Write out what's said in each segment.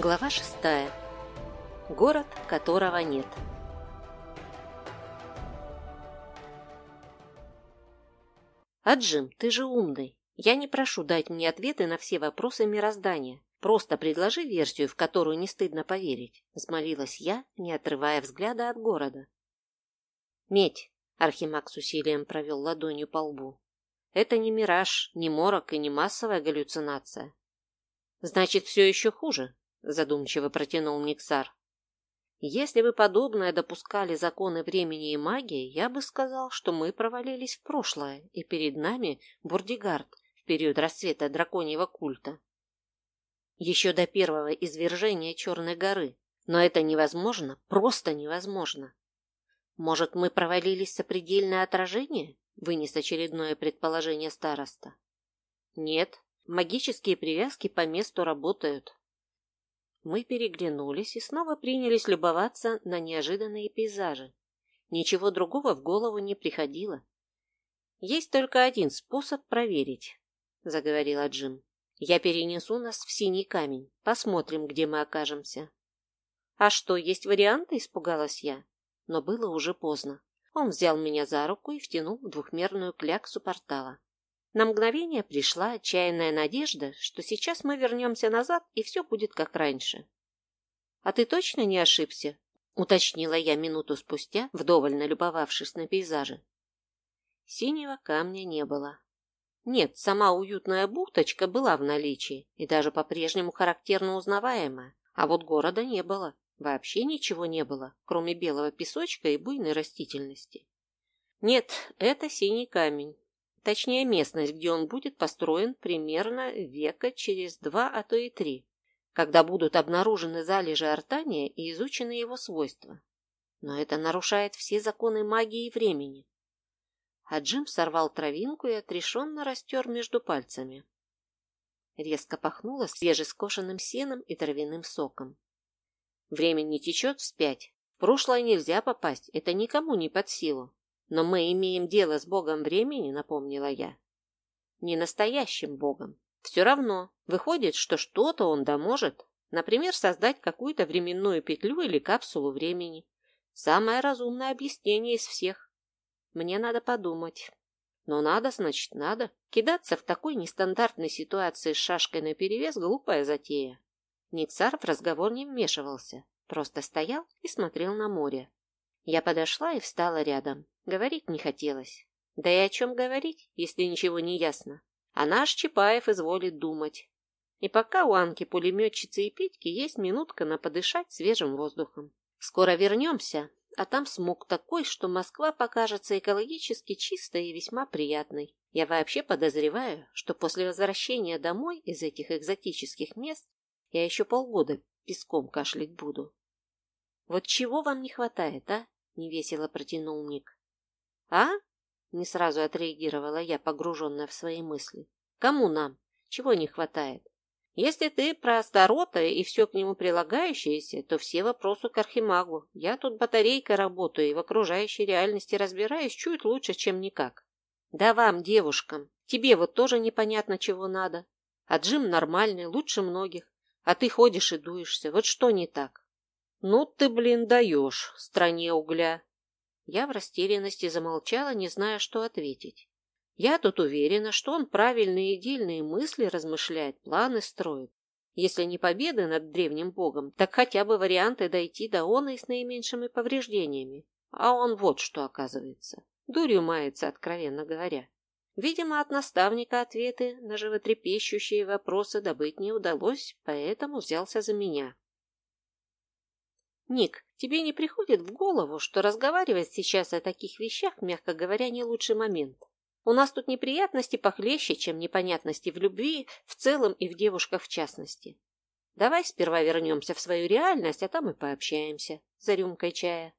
Глава шестая. Город, которого нет. Аджим, ты же умный. Я не прошу дать мне ответы на все вопросы мироздания. Просто предложи версию, в которую не стыдно поверить, взмолилась я, не отрывая взгляда от города. Медь, Архимаг с усилием провел ладонью по лбу. Это не мираж, не морок и не массовая галлюцинация. Значит, все еще хуже, задумчиво протянул Никсар. Если бы подобное допускали законы времени и магии, я бы сказал, что мы провалились в прошлое, и перед нами Бурдигард в период расцвета драконьего культа. Еще до первого извержения Черной горы. Но это невозможно, просто невозможно. Может, мы провалились в сопредельное отражение? Вынес очередное предположение староста. Нет, магические привязки по месту работают. Мы переглянулись и снова принялись любоваться на неожиданные пейзажи. Ничего другого в голову не приходило. «Есть только один способ проверить», — заговорила Джим. «Я перенесу нас в синий камень. Посмотрим, где мы окажемся». «А что, есть варианты?» — испугалась я. Но было уже поздно. Он взял меня за руку и втянул в двухмерную кляксу портала. На мгновение пришла отчаянная надежда, что сейчас мы вернемся назад, и все будет как раньше. «А ты точно не ошибся?» — уточнила я минуту спустя, вдоволь налюбовавшись на пейзажи. Синего камня не было. Нет, сама уютная бухточка была в наличии и даже по-прежнему характерно узнаваемая, а вот города не было. Вообще ничего не было, кроме белого песочка и буйной растительности. Нет, это синий камень, Точнее, местность, где он будет построен примерно века через два, а то и три, когда будут обнаружены залежи артания и изучены его свойства. Но это нарушает все законы магии и времени. А Джим сорвал травинку и отрешенно растер между пальцами. Резко пахнуло свежескошенным сеном и травяным соком. Время не течет вспять. В прошлое нельзя попасть, это никому не под силу. Но мы имеем дело с богом времени, напомнила я. Не настоящим богом. Все равно, выходит, что что-то он да может. Например, создать какую-то временную петлю или капсулу времени. Самое разумное объяснение из всех. Мне надо подумать. Но надо, значит, надо. Кидаться в такой нестандартной ситуации с шашкой наперевес – глупая затея. Никсар в разговор не вмешивался, просто стоял и смотрел на море. Я подошла и встала рядом. Говорить не хотелось. Да и о чем говорить, если ничего не ясно? А наш Чапаев изволит думать. И пока у Анки пулеметчицы и Петьки есть минутка на подышать свежим воздухом. Скоро вернемся, а там смог такой, что Москва покажется экологически чистой и весьма приятной. Я вообще подозреваю, что после возвращения домой из этих экзотических мест я еще полгода песком кашлять буду. Вот чего вам не хватает, а? Невесело протянул Ник. А? Не сразу отреагировала я, погруженная в свои мысли. Кому нам? Чего не хватает? Если ты про Астарота и все к нему прилагающееся, то все вопросы к Архимагу. Я тут батарейкой работаю и в окружающей реальности разбираюсь чуть лучше, чем никак. Да вам, девушкам, тебе вот тоже непонятно, чего надо. А Джим нормальный, лучше многих. А ты ходишь и дуешься. Вот что не так? «Ну ты, блин, даешь, стране угля!» Я в растерянности замолчала, не зная, что ответить. Я тут уверена, что он правильные и дельные мысли размышляет, планы строит. Если не победы над древним богом, так хотя бы варианты дойти до она и с наименьшими повреждениями. А он вот что оказывается. Дурью мается, откровенно говоря. Видимо, от наставника ответы на животрепещущие вопросы добыть не удалось, поэтому взялся за меня. Ник, тебе не приходит в голову, что разговаривать сейчас о таких вещах, мягко говоря, не лучший момент? У нас тут неприятности похлеще, чем непонятности в любви в целом и в девушках в частности. Давай сперва вернемся в свою реальность, а там и пообщаемся за рюмкой чая.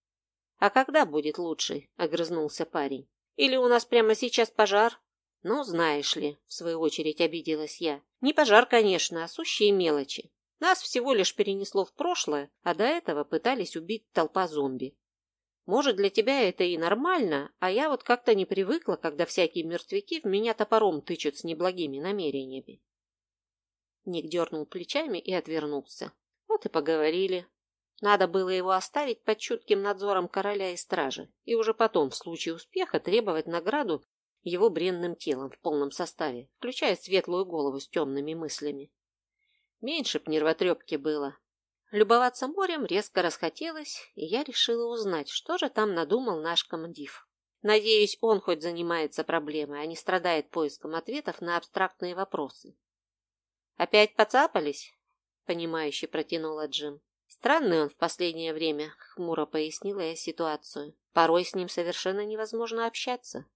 — А когда будет лучше? — огрызнулся парень. — Или у нас прямо сейчас пожар? — Ну, знаешь ли, — в свою очередь обиделась я. — Не пожар, конечно, а сущие мелочи. Нас всего лишь перенесло в прошлое, а до этого пытались убить толпа зомби. Может, для тебя это и нормально, а я вот как-то не привыкла, когда всякие мертвяки в меня топором тычут с неблагими намерениями. Ник дернул плечами и отвернулся. Вот и поговорили. Надо было его оставить под чутким надзором короля и стражи, и уже потом, в случае успеха, требовать награду его бренным телом в полном составе, включая светлую голову с темными мыслями. Меньше б нервотрепки было. Любоваться морем резко расхотелось, и я решила узнать, что же там надумал наш комдив. Надеюсь, он хоть занимается проблемой, а не страдает поиском ответов на абстрактные вопросы. «Опять поцапались?» — понимающе протянула Джим. Странный он в последнее время, хмуро пояснила я ситуацию. Порой с ним совершенно невозможно общаться.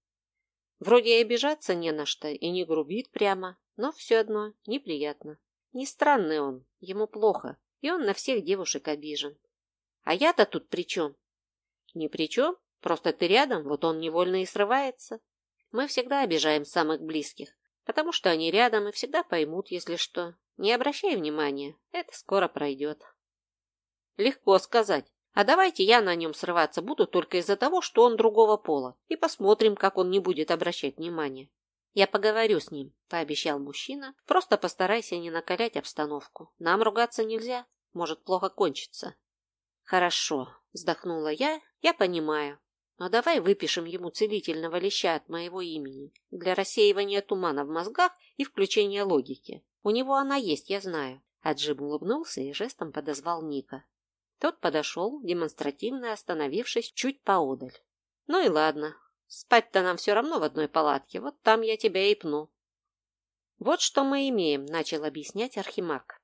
Вроде и обижаться не на что, и не грубит прямо, но все одно неприятно. Не странный он, ему плохо, и он на всех девушек обижен. А я-то тут при чем? Ни при чем, просто ты рядом, вот он невольно и срывается. Мы всегда обижаем самых близких, потому что они рядом и всегда поймут, если что. Не обращай внимания, это скоро пройдет. Легко сказать. А давайте я на нем срываться буду только из-за того, что он другого пола, и посмотрим, как он не будет обращать внимания. Я поговорю с ним, пообещал мужчина. Просто постарайся не накалять обстановку. Нам ругаться нельзя, может плохо кончиться. Хорошо, вздохнула я. Я понимаю. Но давай выпишем ему целительного леща от моего имени для рассеивания тумана в мозгах и включения логики. У него она есть, я знаю. А Джим улыбнулся и жестом подозвал Ника. Тот подошел, демонстративно остановившись чуть поодаль. Ну и ладно, спать-то нам все равно в одной палатке, вот там я тебя и пну. Вот что мы имеем, начал объяснять Архимаг.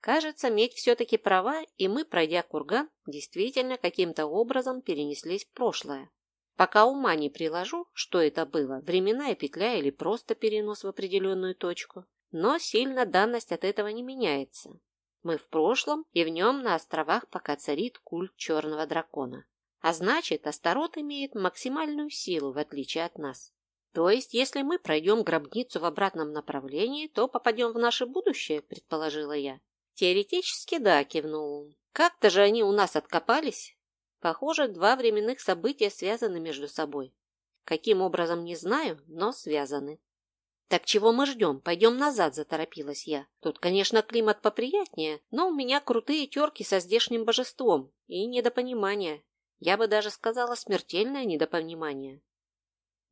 Кажется, медь все-таки права, и мы, пройдя курган, действительно каким-то образом перенеслись в прошлое. Пока ума не приложу, что это было, временная петля или просто перенос в определенную точку. Но сильно данность от этого не меняется. Мы в прошлом, и в нем на островах пока царит культ черного дракона. А значит, Астарот имеет максимальную силу, в отличие от нас. То есть, если мы пройдем гробницу в обратном направлении, то попадем в наше будущее, предположила я. Теоретически да, кивнул Как-то же они у нас откопались. Похоже, два временных события связаны между собой. Каким образом, не знаю, но связаны. «Так чего мы ждем? Пойдем назад», – заторопилась я. «Тут, конечно, климат поприятнее, но у меня крутые терки со здешним божеством и недопонимание. Я бы даже сказала смертельное недопонимание».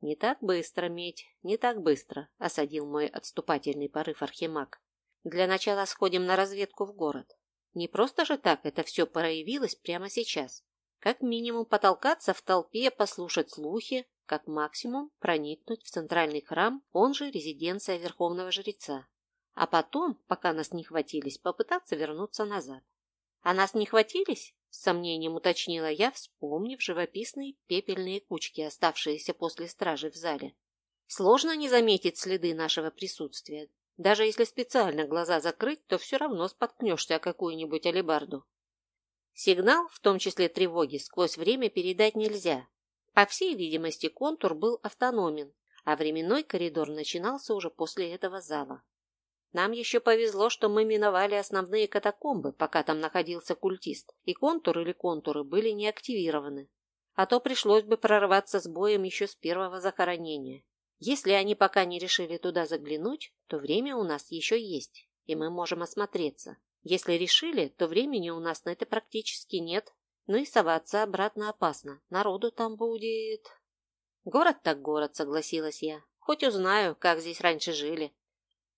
«Не так быстро, медь, не так быстро», – осадил мой отступательный порыв Архимаг. «Для начала сходим на разведку в город. Не просто же так это все проявилось прямо сейчас. Как минимум потолкаться в толпе, послушать слухи, как максимум проникнуть в центральный храм, он же резиденция верховного жреца. А потом, пока нас не хватились, попытаться вернуться назад. А нас не хватились? С сомнением уточнила я, вспомнив живописные пепельные кучки, оставшиеся после стражи в зале. Сложно не заметить следы нашего присутствия. Даже если специально глаза закрыть, то все равно споткнешься о какую-нибудь алебарду. Сигнал, в том числе тревоги, сквозь время передать нельзя, по всей видимости, контур был автономен, а временной коридор начинался уже после этого зала. Нам еще повезло, что мы миновали основные катакомбы, пока там находился культист, и контур или контуры были не активированы. А то пришлось бы прорваться с боем еще с первого захоронения. Если они пока не решили туда заглянуть, то время у нас еще есть, и мы можем осмотреться. Если решили, то времени у нас на это практически нет, ну и соваться обратно опасно. Народу там будет... Город так город, согласилась я. Хоть узнаю, как здесь раньше жили.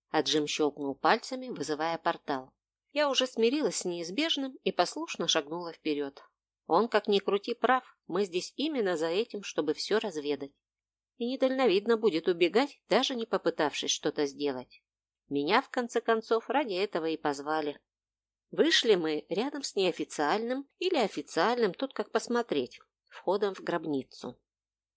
А Джим щелкнул пальцами, вызывая портал. Я уже смирилась с неизбежным и послушно шагнула вперед. Он, как ни крути, прав. Мы здесь именно за этим, чтобы все разведать. И недальновидно будет убегать, даже не попытавшись что-то сделать. Меня, в конце концов, ради этого и позвали. Вышли мы рядом с неофициальным или официальным, тут как посмотреть, входом в гробницу.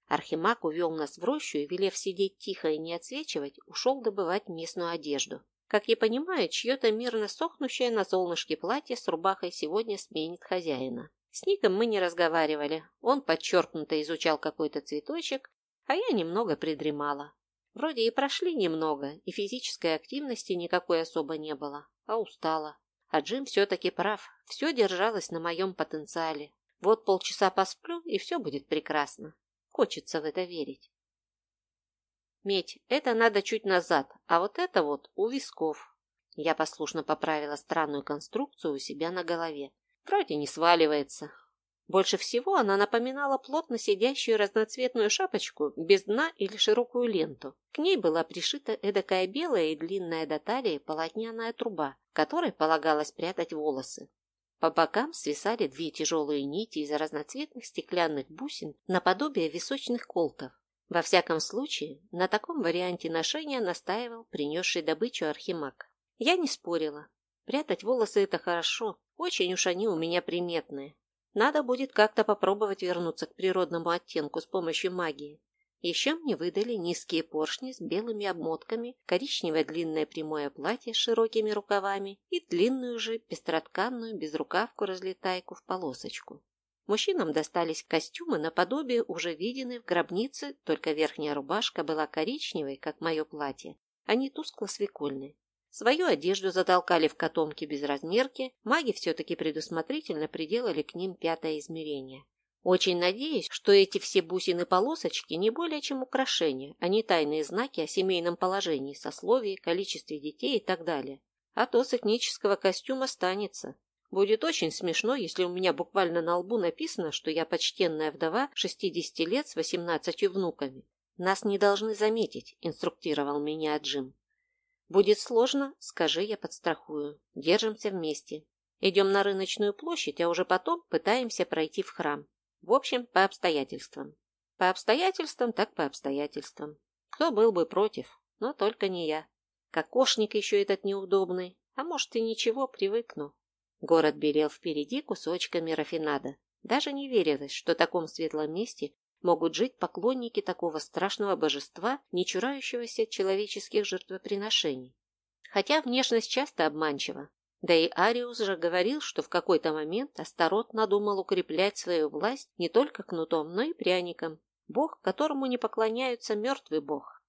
Архимаг увел нас в рощу и, велев сидеть тихо и не отсвечивать, ушел добывать местную одежду. Как я понимаю, чье-то мирно сохнущее на солнышке платье с рубахой сегодня сменит хозяина. С Ником мы не разговаривали. Он подчеркнуто изучал какой-то цветочек, а я немного придремала. Вроде и прошли немного, и физической активности никакой особо не было, а устала. А Джим все-таки прав, все держалось на моем потенциале. Вот полчаса посплю, и все будет прекрасно. Хочется в это верить. Медь, это надо чуть назад, а вот это вот у висков. Я послушно поправила странную конструкцию у себя на голове. Вроде не сваливается. Больше всего она напоминала плотно сидящую разноцветную шапочку без дна или широкую ленту. К ней была пришита эдакая белая и длинная до талии полотняная труба, которой полагалось прятать волосы. По бокам свисали две тяжелые нити из разноцветных стеклянных бусин наподобие височных колтов. Во всяком случае, на таком варианте ношения настаивал принесший добычу архимаг. Я не спорила. Прятать волосы – это хорошо. Очень уж они у меня приметные. Надо будет как-то попробовать вернуться к природному оттенку с помощью магии. Еще мне выдали низкие поршни с белыми обмотками, коричневое длинное прямое платье с широкими рукавами и длинную же пестротканную безрукавку-разлетайку в полосочку. Мужчинам достались костюмы наподобие уже виденной в гробнице, только верхняя рубашка была коричневой, как мое платье, а не тускло-свекольной. Свою одежду затолкали в котомки без размерки, маги все-таки предусмотрительно приделали к ним пятое измерение. Очень надеюсь, что эти все бусины-полосочки не более чем украшения, а не тайные знаки о семейном положении, сословии, количестве детей и так далее. А то с этнического костюма останется. Будет очень смешно, если у меня буквально на лбу написано, что я почтенная вдова 60 лет с 18 внуками. Нас не должны заметить, инструктировал меня Джим. Будет сложно, скажи, я подстрахую. Держимся вместе. Идем на рыночную площадь, а уже потом пытаемся пройти в храм. В общем, по обстоятельствам. По обстоятельствам, так по обстоятельствам. Кто был бы против, но только не я. Кокошник еще этот неудобный, а может и ничего, привыкну. Город белел впереди кусочками рафинада. Даже не верилось, что в таком светлом месте могут жить поклонники такого страшного божества, не чурающегося человеческих жертвоприношений. Хотя внешность часто обманчива. Да и Ариус же говорил, что в какой-то момент Астарот надумал укреплять свою власть не только кнутом, но и пряником. Бог, которому не поклоняются мертвый бог.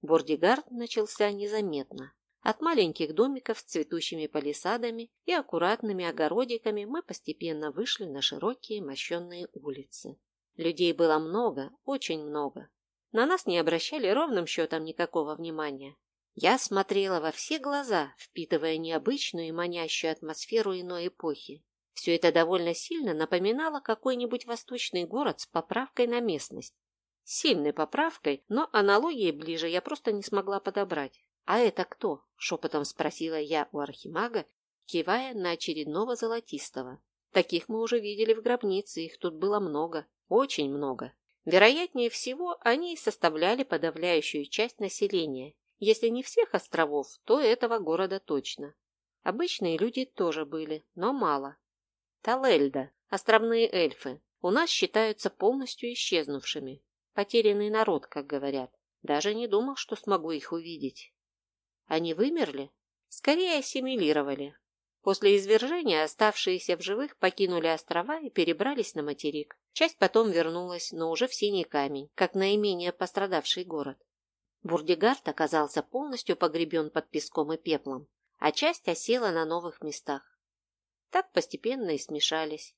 Бордигард начался незаметно. От маленьких домиков с цветущими палисадами и аккуратными огородиками мы постепенно вышли на широкие мощенные улицы. Людей было много, очень много. На нас не обращали ровным счетом никакого внимания. Я смотрела во все глаза, впитывая необычную и манящую атмосферу иной эпохи. Все это довольно сильно напоминало какой-нибудь восточный город с поправкой на местность. Сильной поправкой, но аналогии ближе я просто не смогла подобрать. «А это кто?» – шепотом спросила я у архимага, кивая на очередного золотистого. Таких мы уже видели в гробнице, их тут было много. Очень много. Вероятнее всего, они составляли подавляющую часть населения. Если не всех островов, то этого города точно. Обычные люди тоже были, но мало. Талельда, островные эльфы, у нас считаются полностью исчезнувшими. Потерянный народ, как говорят. Даже не думал, что смогу их увидеть. Они вымерли? Скорее ассимилировали. После извержения оставшиеся в живых покинули острова и перебрались на материк. Часть потом вернулась, но уже в Синий камень, как наименее пострадавший город. Бурдигард оказался полностью погребен под песком и пеплом, а часть осела на новых местах. Так постепенно и смешались.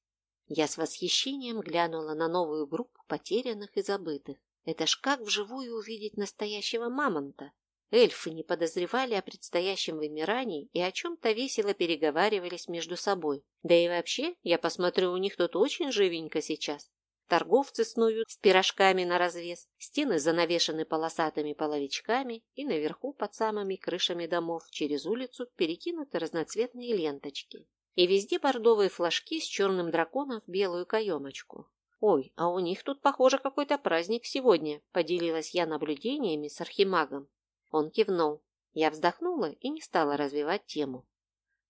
Я с восхищением глянула на новую группу потерянных и забытых. Это ж как вживую увидеть настоящего мамонта. Эльфы не подозревали о предстоящем вымирании и о чем-то весело переговаривались между собой. Да и вообще, я посмотрю, у них тут очень живенько сейчас. Торговцы снуют с пирожками на развес, стены занавешены полосатыми половичками, и наверху под самыми крышами домов через улицу перекинуты разноцветные ленточки. И везде бордовые флажки с черным драконом в белую каемочку. «Ой, а у них тут, похоже, какой-то праздник сегодня», – поделилась я наблюдениями с архимагом. Он кивнул. Я вздохнула и не стала развивать тему.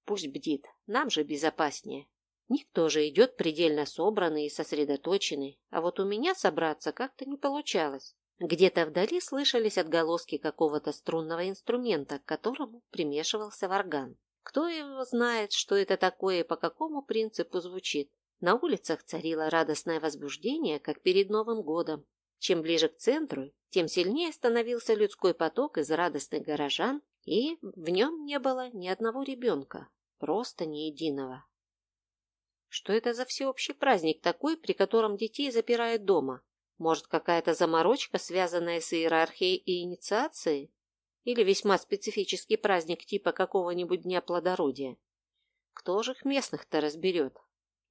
Пусть бдит, нам же безопаснее. Никто же идет предельно собранный и сосредоточенный, а вот у меня собраться как-то не получалось. Где-то вдали слышались отголоски какого-то струнного инструмента, к которому примешивался варган. Кто его знает, что это такое и по какому принципу звучит. На улицах царило радостное возбуждение, как перед Новым годом. Чем ближе к центру, тем сильнее становился людской поток из радостных горожан, и в нем не было ни одного ребенка, просто ни единого. Что это за всеобщий праздник такой, при котором детей запирают дома? Может, какая-то заморочка, связанная с иерархией и инициацией? или весьма специфический праздник типа какого-нибудь Дня плодородия. Кто же их местных-то разберет?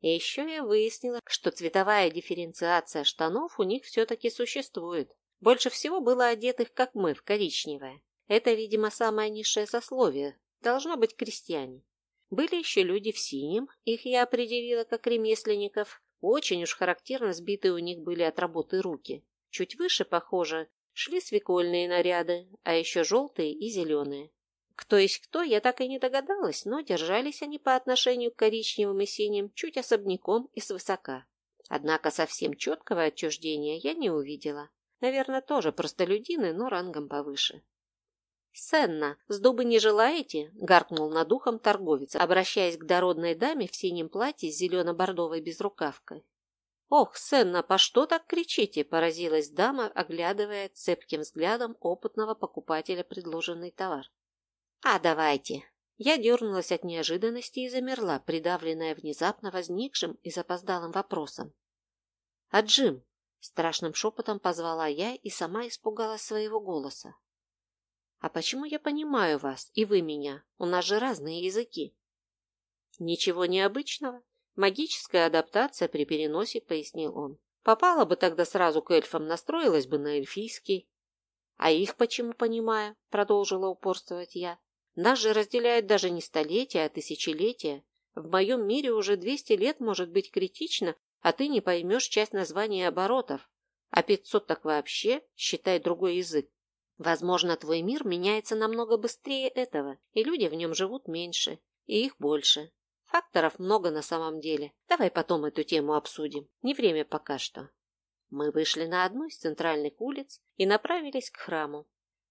И еще я выяснила, что цветовая дифференциация штанов у них все-таки существует. Больше всего было одетых, как мы, в коричневое. Это, видимо, самое низшее сословие. Должно быть крестьяне. Были еще люди в синем, их я определила как ремесленников. Очень уж характерно сбитые у них были от работы руки. Чуть выше, похоже, шли свекольные наряды, а еще желтые и зеленые. Кто есть кто, я так и не догадалась, но держались они по отношению к коричневым и синим чуть особняком и свысока. Однако совсем четкого отчуждения я не увидела. Наверное, тоже простолюдины, но рангом повыше. «Сенна, с дубы не желаете?» — гаркнул над ухом торговец, обращаясь к дородной даме в синем платье с зелено-бордовой безрукавкой. «Ох, Сенна, по что так кричите?» – поразилась дама, оглядывая цепким взглядом опытного покупателя предложенный товар. «А, давайте!» Я дернулась от неожиданности и замерла, придавленная внезапно возникшим и запоздалым вопросом. «А Джим?» – страшным шепотом позвала я и сама испугалась своего голоса. «А почему я понимаю вас, и вы меня? У нас же разные языки». «Ничего необычного. Магическая адаптация при переносе, пояснил он. Попала бы тогда сразу к эльфам, настроилась бы на эльфийский. А их почему понимаю? Продолжила упорствовать я. Нас же разделяют даже не столетия, а тысячелетия. В моем мире уже двести лет может быть критично, а ты не поймешь часть названий оборотов. А пятьсот так вообще, считай другой язык. Возможно, твой мир меняется намного быстрее этого, и люди в нем живут меньше, и их больше. Факторов много на самом деле. Давай потом эту тему обсудим. Не время пока что. Мы вышли на одну из центральных улиц и направились к храму.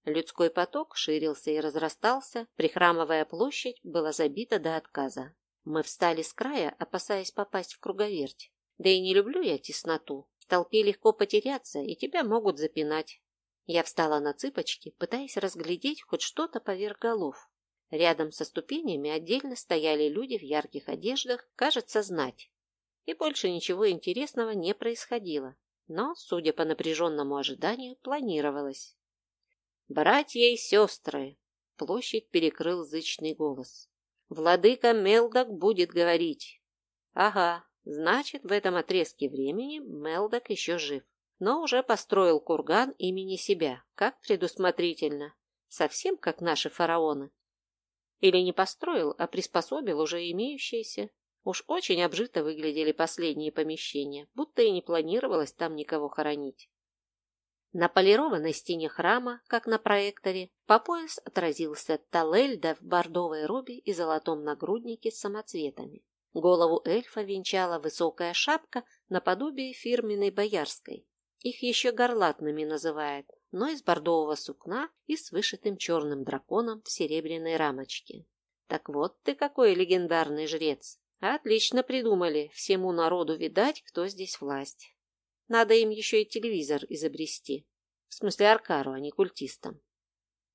Людской поток ширился и разрастался, прихрамовая площадь была забита до отказа. Мы встали с края, опасаясь попасть в круговерть. Да и не люблю я тесноту. В толпе легко потеряться, и тебя могут запинать. Я встала на цыпочки, пытаясь разглядеть хоть что-то поверх голов. Рядом со ступенями отдельно стояли люди в ярких одеждах, кажется, знать. И больше ничего интересного не происходило. Но, судя по напряженному ожиданию, планировалось. «Братья и сестры!» — площадь перекрыл зычный голос. «Владыка Мелдок будет говорить». «Ага, значит, в этом отрезке времени Мелдок еще жив, но уже построил курган имени себя, как предусмотрительно, совсем как наши фараоны. Или не построил, а приспособил уже имеющиеся. Уж очень обжито выглядели последние помещения, будто и не планировалось там никого хоронить. На полированной стене храма, как на проекторе, по пояс отразился Талельда в бордовой робе и золотом нагруднике с самоцветами. Голову эльфа венчала высокая шапка наподобие фирменной боярской. Их еще горлатными называют, но из бордового сукна и с вышитым черным драконом в серебряной рамочке. Так вот ты какой легендарный жрец. Отлично придумали, всему народу видать, кто здесь власть. Надо им еще и телевизор изобрести. В смысле аркару, а не культистам.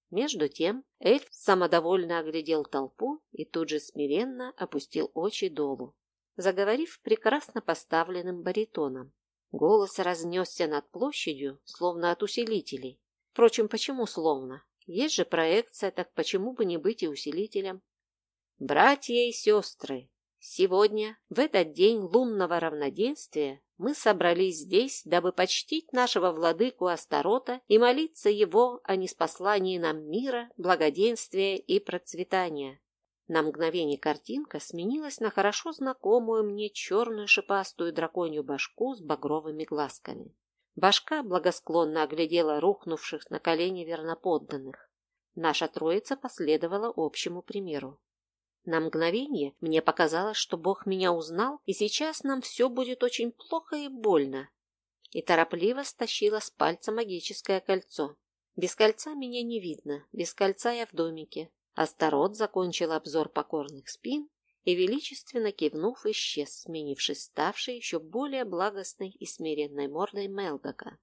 Между тем эльф самодовольно оглядел толпу и тут же смиренно опустил очи долу, заговорив прекрасно поставленным баритоном. Голос разнесся над площадью, словно от усилителей. Впрочем, почему словно? Есть же проекция, так почему бы не быть и усилителем? Братья и сестры, сегодня, в этот день лунного равноденствия, мы собрались здесь, дабы почтить нашего владыку Астарота и молиться его о неспослании нам мира, благоденствия и процветания. На мгновение картинка сменилась на хорошо знакомую мне черную шипастую драконью башку с багровыми глазками. Башка благосклонно оглядела рухнувших на колени верноподданных. Наша троица последовала общему примеру. На мгновение мне показалось, что Бог меня узнал, и сейчас нам все будет очень плохо и больно. И торопливо стащила с пальца магическое кольцо. Без кольца меня не видно, без кольца я в домике, Астарот закончил обзор покорных спин и, величественно кивнув, исчез, сменившись ставшей еще более благостной и смиренной мордой Мелдока.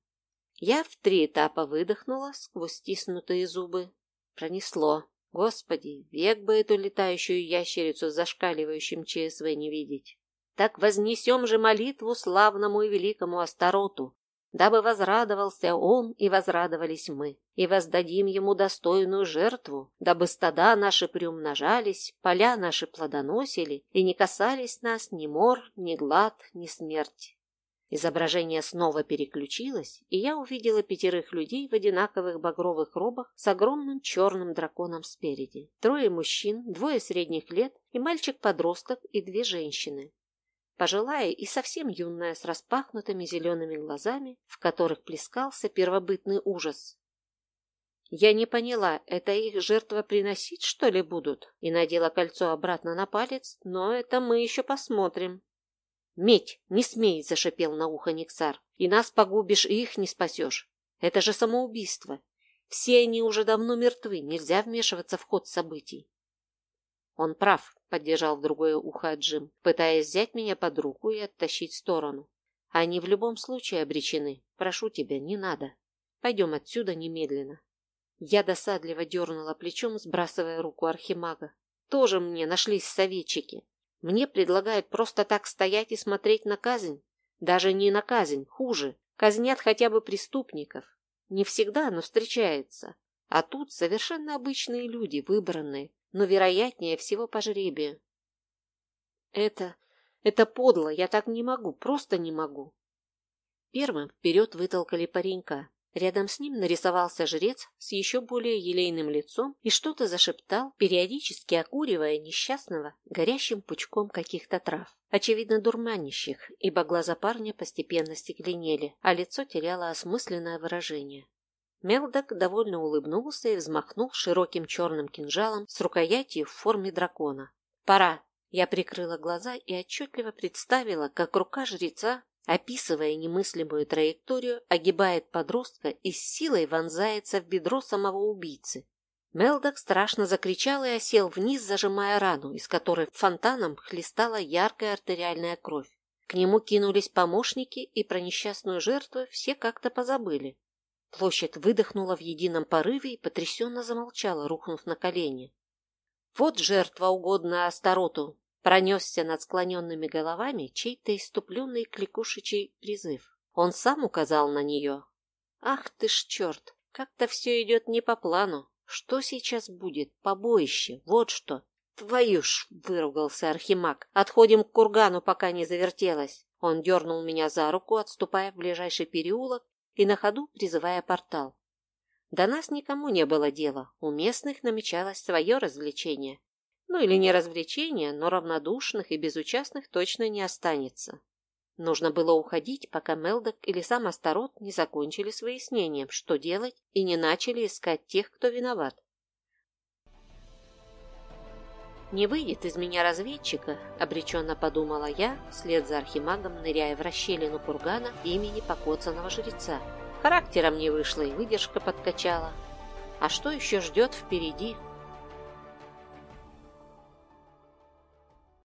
Я в три этапа выдохнула сквозь стиснутые зубы. Пронесло. Господи, век бы эту летающую ящерицу с зашкаливающим ЧСВ не видеть. Так вознесем же молитву славному и великому Астароту. Дабы возрадовался он и возрадовались мы, и воздадим ему достойную жертву, дабы стада наши приумножались, поля наши плодоносили, и не касались нас ни мор, ни глад, ни смерть. Изображение снова переключилось, и я увидела пятерых людей в одинаковых багровых робах с огромным черным драконом спереди. Трое мужчин, двое средних лет и мальчик-подросток и две женщины пожилая и совсем юная, с распахнутыми зелеными глазами, в которых плескался первобытный ужас. Я не поняла, это их жертва приносить, что ли, будут? И надела кольцо обратно на палец, но это мы еще посмотрим. «Медь, не смей!» – зашипел на ухо Никсар. «И нас погубишь, и их не спасешь. Это же самоубийство. Все они уже давно мертвы, нельзя вмешиваться в ход событий». Он прав, поддержал в другое ухо Джим, пытаясь взять меня под руку и оттащить в сторону. Они в любом случае обречены. Прошу тебя, не надо. Пойдем отсюда немедленно. Я досадливо дернула плечом, сбрасывая руку архимага. Тоже мне нашлись советчики. Мне предлагают просто так стоять и смотреть на казнь. Даже не на казнь, хуже. Казнят хотя бы преступников. Не всегда, но встречается. А тут совершенно обычные люди, выбранные, но вероятнее всего по жребию. Это... это подло, я так не могу, просто не могу. Первым вперед вытолкали паренька. Рядом с ним нарисовался жрец с еще более елейным лицом и что-то зашептал, периодически окуривая несчастного горящим пучком каких-то трав, очевидно дурманящих, ибо глаза парня постепенно стекленели, а лицо теряло осмысленное выражение. Мелдок довольно улыбнулся и взмахнул широким черным кинжалом с рукоятью в форме дракона. «Пора!» Я прикрыла глаза и отчетливо представила, как рука жреца, описывая немыслимую траекторию, огибает подростка и с силой вонзается в бедро самого убийцы. Мелдок страшно закричал и осел вниз, зажимая рану, из которой фонтаном хлестала яркая артериальная кровь. К нему кинулись помощники, и про несчастную жертву все как-то позабыли. Площадь выдохнула в едином порыве и потрясенно замолчала, рухнув на колени. Вот жертва, угодная Астароту, пронесся над склоненными головами чей-то иступленный кликушечий призыв. Он сам указал на нее. Ах ты ж черт, как-то все идет не по плану. Что сейчас будет? Побоище, вот что. Твою ж, выругался Архимаг. Отходим к кургану, пока не завертелось. Он дернул меня за руку, отступая в ближайший переулок и на ходу призывая портал. До нас никому не было дела, у местных намечалось свое развлечение. Ну или не развлечение, но равнодушных и безучастных точно не останется. Нужно было уходить, пока Мелдок или сам Астарот не закончили с выяснением, что делать, и не начали искать тех, кто виноват. «Не выйдет из меня разведчика», — обреченно подумала я, вслед за архимагом ныряя в расщелину кургана имени покоцанного жреца. Характером не вышло и выдержка подкачала. А что еще ждет впереди,